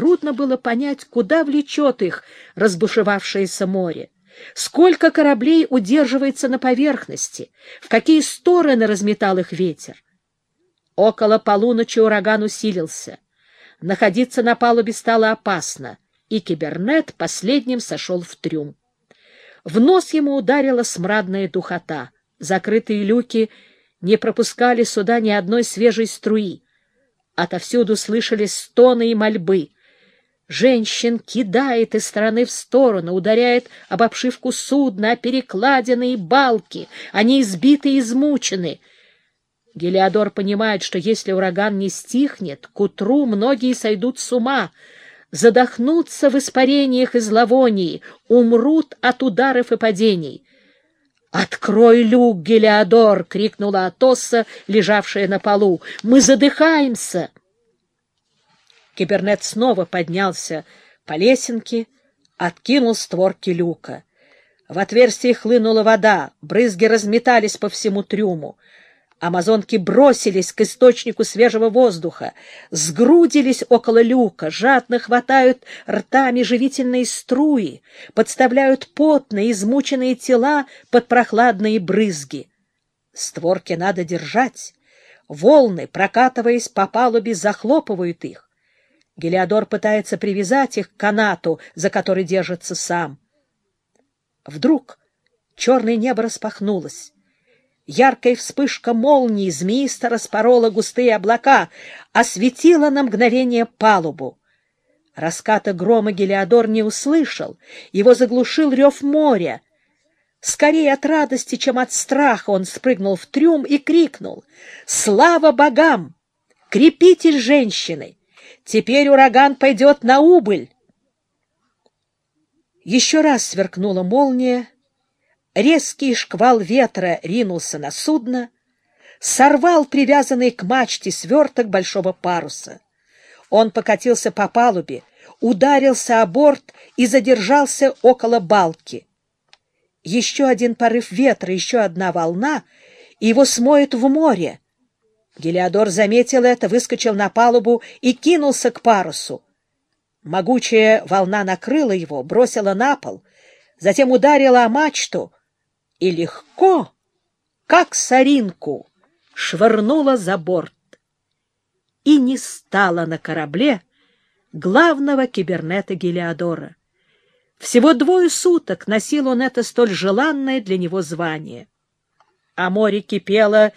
трудно было понять, куда влечет их разбушевавшееся море. Сколько кораблей удерживается на поверхности, в какие стороны разметал их ветер. Около полуночи ураган усилился. Находиться на палубе стало опасно, и кибернет последним сошел в трюм. В нос ему ударила смрадная духота. Закрытые люки не пропускали сюда ни одной свежей струи. Отовсюду слышались стоны и мольбы. Женщин кидает из стороны в сторону, ударяет об обшивку судна, о перекладины и балки. Они избиты и измучены. Гелиодор понимает, что если ураган не стихнет, к утру многие сойдут с ума, задохнутся в испарениях и зловонии, умрут от ударов и падений. «Открой люк, Гелиодор!» — крикнула Атосса, лежавшая на полу. «Мы задыхаемся!» Кибернет снова поднялся по лесенке, откинул створки люка. В отверстие хлынула вода, брызги разметались по всему трюму. Амазонки бросились к источнику свежего воздуха, сгрудились около люка, жадно хватают ртами живительные струи, подставляют потные, измученные тела под прохладные брызги. Створки надо держать. Волны, прокатываясь по палубе, захлопывают их. Гелиодор пытается привязать их к канату, за который держится сам. Вдруг черное небо распахнулось. Яркая вспышка молнии змеисто распорола густые облака, осветила на мгновение палубу. Раската грома Гелиодор не услышал, его заглушил рев моря. Скорее от радости, чем от страха, он спрыгнул в трюм и крикнул «Слава богам! Крепитесь, женщины! Теперь ураган пойдет на убыль!» Еще раз сверкнула молния, Резкий шквал ветра ринулся на судно, сорвал привязанный к мачте сверток большого паруса. Он покатился по палубе, ударился о борт и задержался около балки. Еще один порыв ветра, еще одна волна, и его смоет в море. Гелиодор заметил это, выскочил на палубу и кинулся к парусу. Могучая волна накрыла его, бросила на пол, затем ударила о мачту — и легко, как соринку, швырнула за борт. И не стало на корабле главного кибернета Гелиодора. Всего двое суток носил он это столь желанное для него звание. А море кипело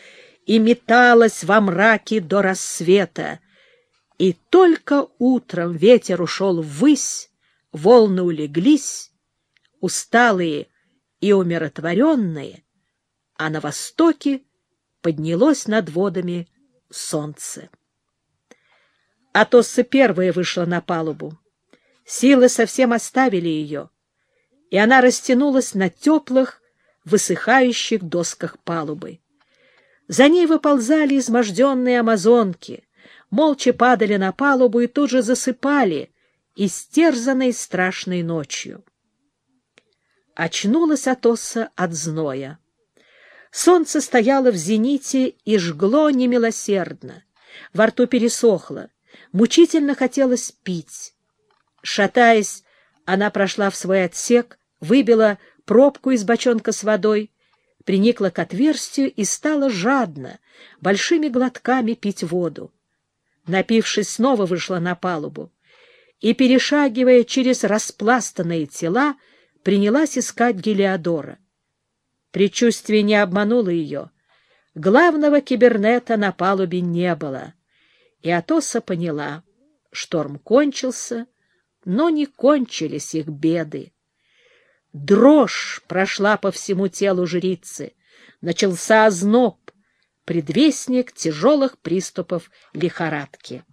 и металось во мраке до рассвета, и только утром ветер ушел ввысь, волны улеглись, усталые и умиротворенные, а на востоке поднялось над водами солнце. Атосса первая вышла на палубу. Силы совсем оставили ее, и она растянулась на теплых, высыхающих досках палубы. За ней выползали изможденные амазонки, молча падали на палубу и тут же засыпали, истерзанной страшной ночью. Очнулась Атоса от зноя. Солнце стояло в зените и жгло немилосердно. Во рту пересохло. Мучительно хотелось пить. Шатаясь, она прошла в свой отсек, выбила пробку из бочонка с водой, приникла к отверстию и стала жадно, большими глотками пить воду. Напившись, снова вышла на палубу и, перешагивая через распластанные тела, принялась искать Гелиодора. Предчувствие не обмануло ее. Главного кибернета на палубе не было. И Атоса поняла, шторм кончился, но не кончились их беды. Дрожь прошла по всему телу жрицы, начался озноб, предвестник тяжелых приступов лихорадки.